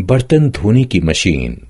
बर्तन धोने की मशीन।